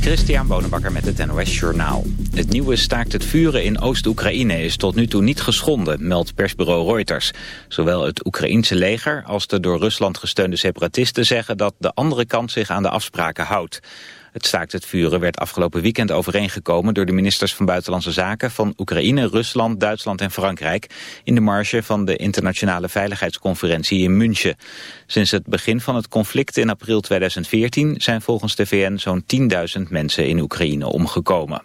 Christian Bonenbakker met het NOS Journaal. Het nieuwe staakt het vuren in Oost-Oekraïne is tot nu toe niet geschonden, meldt persbureau Reuters. Zowel het Oekraïense leger als de door Rusland gesteunde separatisten zeggen dat de andere kant zich aan de afspraken houdt. Het staakt het vuren werd afgelopen weekend overeengekomen door de ministers van Buitenlandse Zaken van Oekraïne, Rusland, Duitsland en Frankrijk in de marge van de internationale veiligheidsconferentie in München. Sinds het begin van het conflict in april 2014 zijn volgens de VN zo'n 10.000 mensen in Oekraïne omgekomen.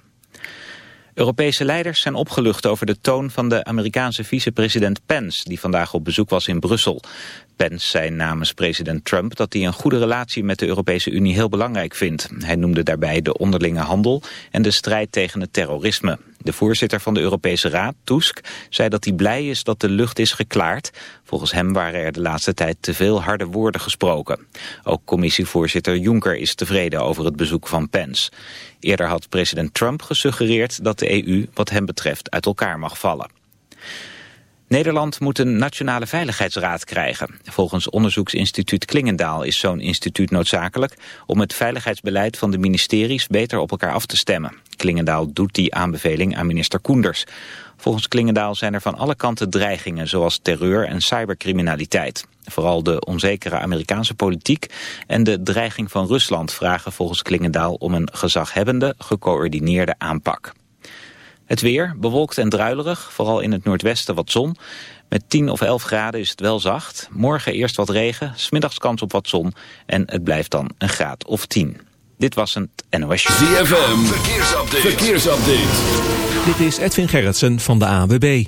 Europese leiders zijn opgelucht over de toon van de Amerikaanse vicepresident Pence, die vandaag op bezoek was in Brussel. Pence zei namens president Trump dat hij een goede relatie met de Europese Unie heel belangrijk vindt. Hij noemde daarbij de onderlinge handel en de strijd tegen het terrorisme. De voorzitter van de Europese Raad, Tusk, zei dat hij blij is dat de lucht is geklaard. Volgens hem waren er de laatste tijd te veel harde woorden gesproken. Ook commissievoorzitter Juncker is tevreden over het bezoek van Pence. Eerder had president Trump gesuggereerd dat de EU wat hem betreft uit elkaar mag vallen. Nederland moet een nationale veiligheidsraad krijgen. Volgens onderzoeksinstituut Klingendaal is zo'n instituut noodzakelijk... om het veiligheidsbeleid van de ministeries beter op elkaar af te stemmen. Klingendaal doet die aanbeveling aan minister Koenders. Volgens Klingendaal zijn er van alle kanten dreigingen... zoals terreur en cybercriminaliteit. Vooral de onzekere Amerikaanse politiek en de dreiging van Rusland... vragen volgens Klingendaal om een gezaghebbende, gecoördineerde aanpak. Het weer, bewolkt en druilerig, vooral in het noordwesten wat zon. Met 10 of 11 graden is het wel zacht. Morgen eerst wat regen, smiddags kans op wat zon en het blijft dan een graad of 10. Dit was een NOS ZFM, verkeersupdate. verkeersupdate. Dit is Edwin Gerritsen van de AWB.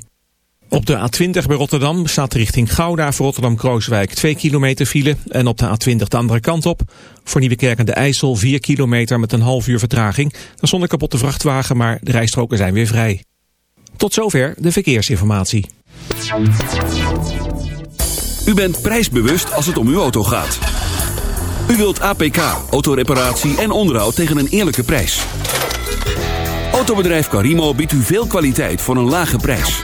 Op de A20 bij Rotterdam staat richting Gouda voor Rotterdam-Krooswijk 2 kilometer file. En op de A20 de andere kant op. Voor Nieuwekerk en de IJssel 4 kilometer met een half uur vertraging. Dat zonder kapotte vrachtwagen, maar de rijstroken zijn weer vrij. Tot zover de verkeersinformatie. U bent prijsbewust als het om uw auto gaat. U wilt APK, autoreparatie en onderhoud tegen een eerlijke prijs. Autobedrijf Carimo biedt u veel kwaliteit voor een lage prijs.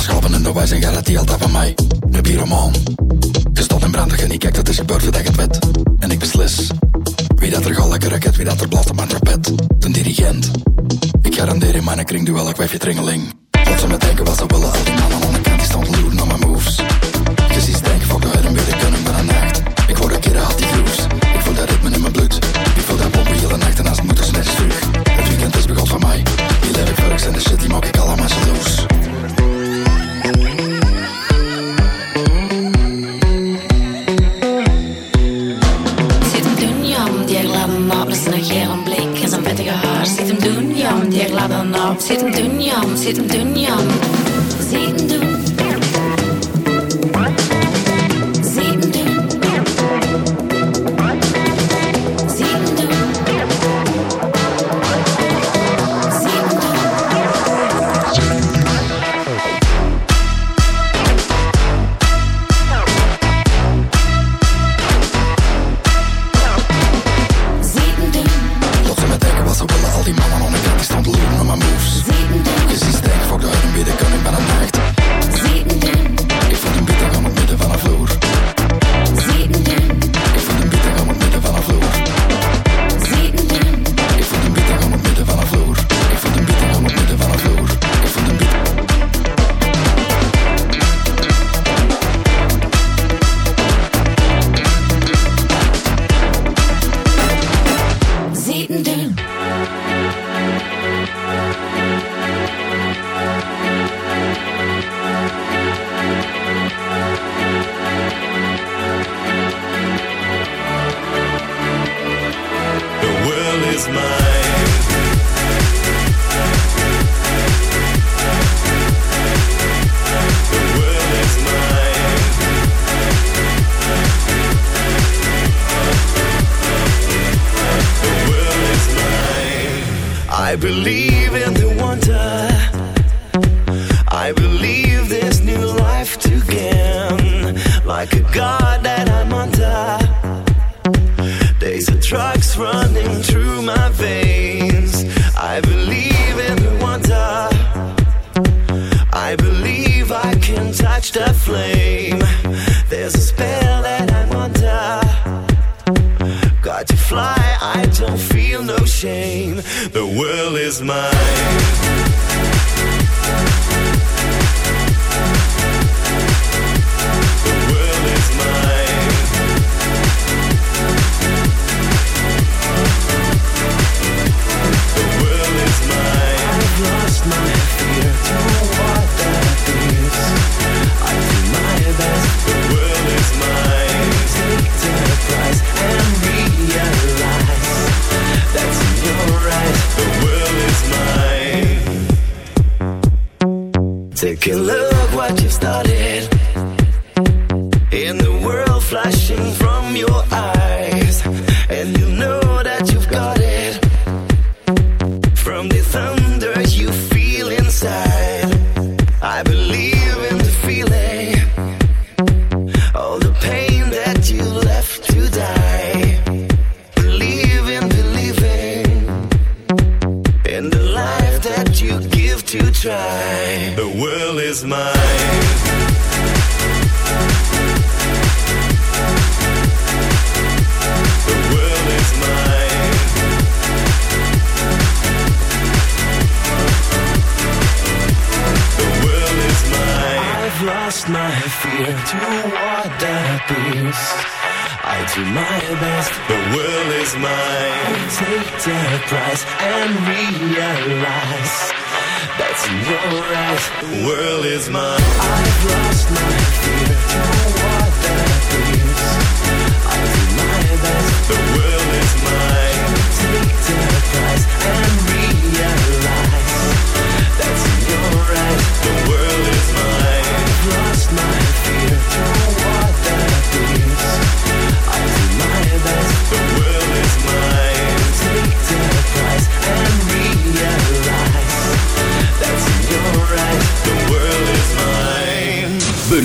dat schapen en de wijs en altijd van mij. De. Gestopt en brandig en ik kijk dat is gebeurd voordat ik het wet. En ik beslis. Wie dat er gal lekker raket, wie dat er blaft op mijn trapet. een dirigent. Ik garandeer in mijn kring duel, ik wijf je tringeling. Tot ze me denken, wat ze willen, al die is mine. The world is mine. The world is mine. I believe in the wonder. I believe new life to gain, like a god that I'm under. Running my veins. I believe in wonder. I believe I can touch the flame. There's a spell that I wonder. Got to fly, I don't feel no shame. The world is mine. that you give to try. The world is mine. lost my fear to what that appears. I do my best, the world is mine. I take the price and realize that's your eyes, The world is mine. I've lost my fear, know what that means. I do my best, the world is mine. Take the price and realize.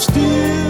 still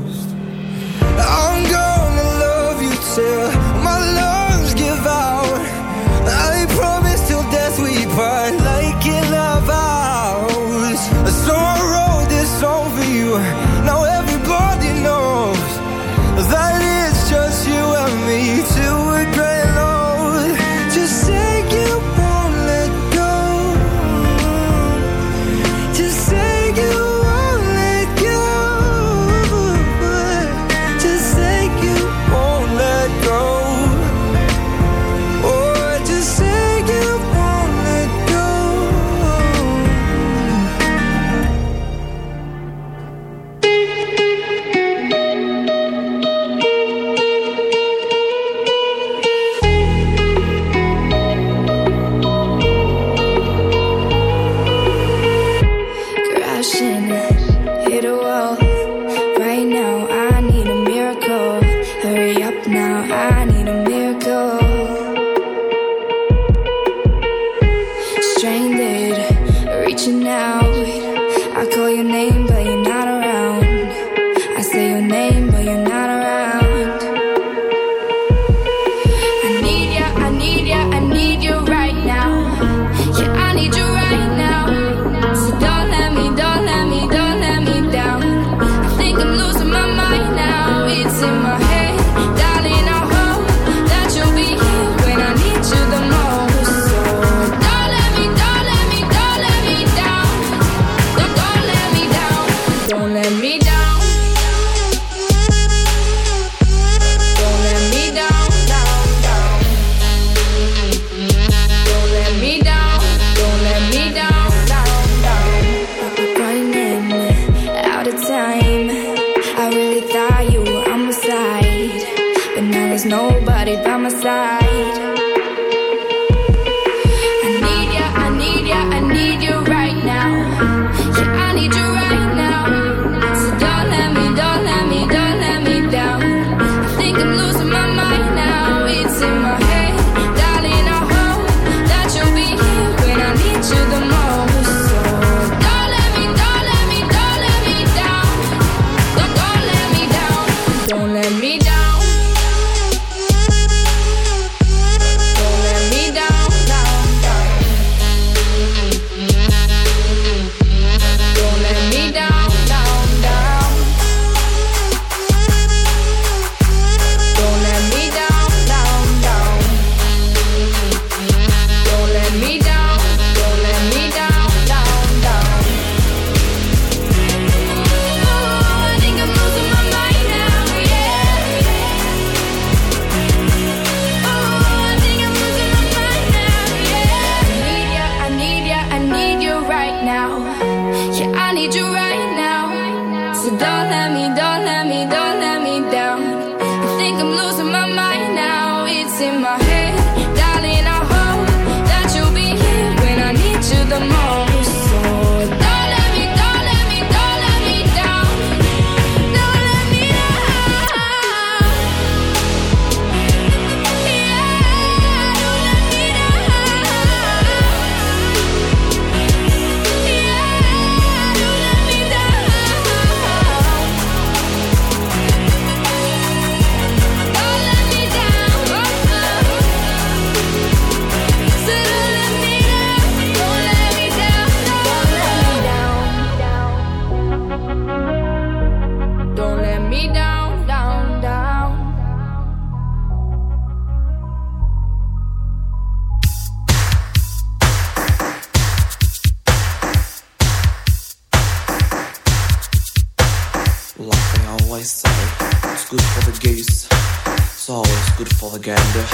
geese. It's always good for the gander.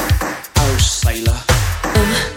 Irish sailor. Um.